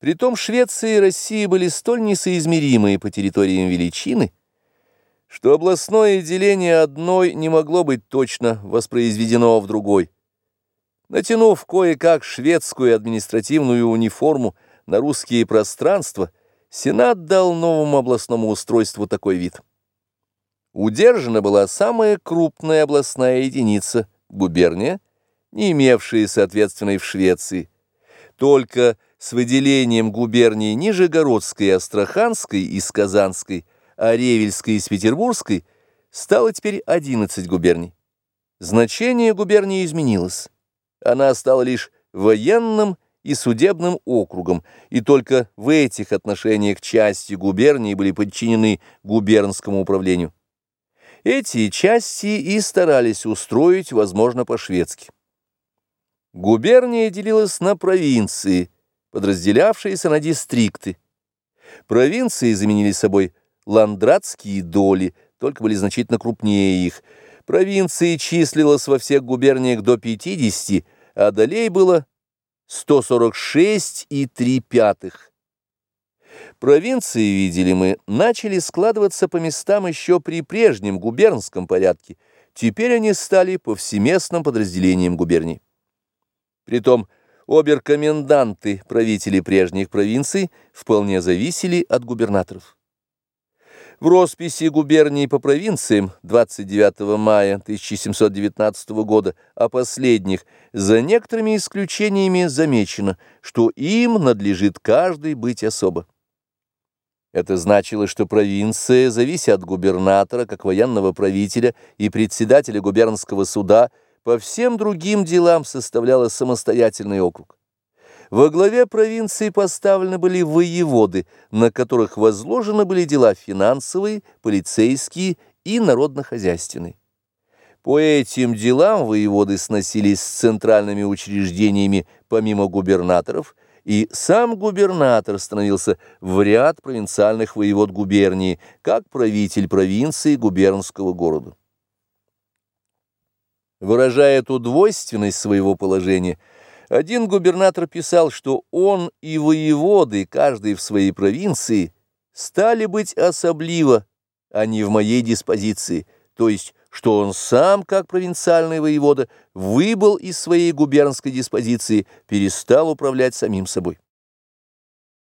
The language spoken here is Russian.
Притом Швеция и Россия были столь несоизмеримые по территориям величины, что областное деление одной не могло быть точно воспроизведено в другой. Натянув кое-как шведскую административную униформу на русские пространства, Сенат дал новому областному устройству такой вид. Удержана была самая крупная областная единица – губерния, не имевшая соответственной в Швеции. Только с выделением губерний Нижегородской и Астраханской из Казанской, а Ревельской из Петербургской стало теперь 11 губерний. Значение губернии изменилось. Она стала лишь военным и судебным округом, и только в этих отношениях части губернии были подчинены губернскому управлению. Эти части и старались устроить, возможно, по-шведски. Губерния делилась на провинции, подразделявшиеся на дистрикты. Провинции заменили собой ландратские доли, только были значительно крупнее их. Провинции числилось во всех губерниях до 50, а долей было 146 и 3 пятых. Провинции, видели мы, начали складываться по местам еще при прежнем губернском порядке, теперь они стали повсеместным подразделением губерний. Притом оберкоменданты, правители прежних провинций, вполне зависели от губернаторов. В росписи губерний по провинциям 29 мая 1719 года о последних за некоторыми исключениями замечено, что им надлежит каждый быть особо. Это значило, что провинция, завися от губернатора, как военного правителя и председателя губернского суда, по всем другим делам составляла самостоятельный округ. Во главе провинции поставлены были воеводы, на которых возложены были дела финансовые, полицейские и народно-хозяйственные. По этим делам воеводы сносились с центральными учреждениями помимо губернаторов – и сам губернатор становился в ряд провинциальных воевод губернии, как правитель провинции губернского города. Выражая эту двойственность своего положения, один губернатор писал, что он и воеводы, каждый в своей провинции, стали быть особливо, а не в моей диспозиции, то есть что он сам, как провинциальный воевода, выбыл из своей губернской диспозиции, перестал управлять самим собой.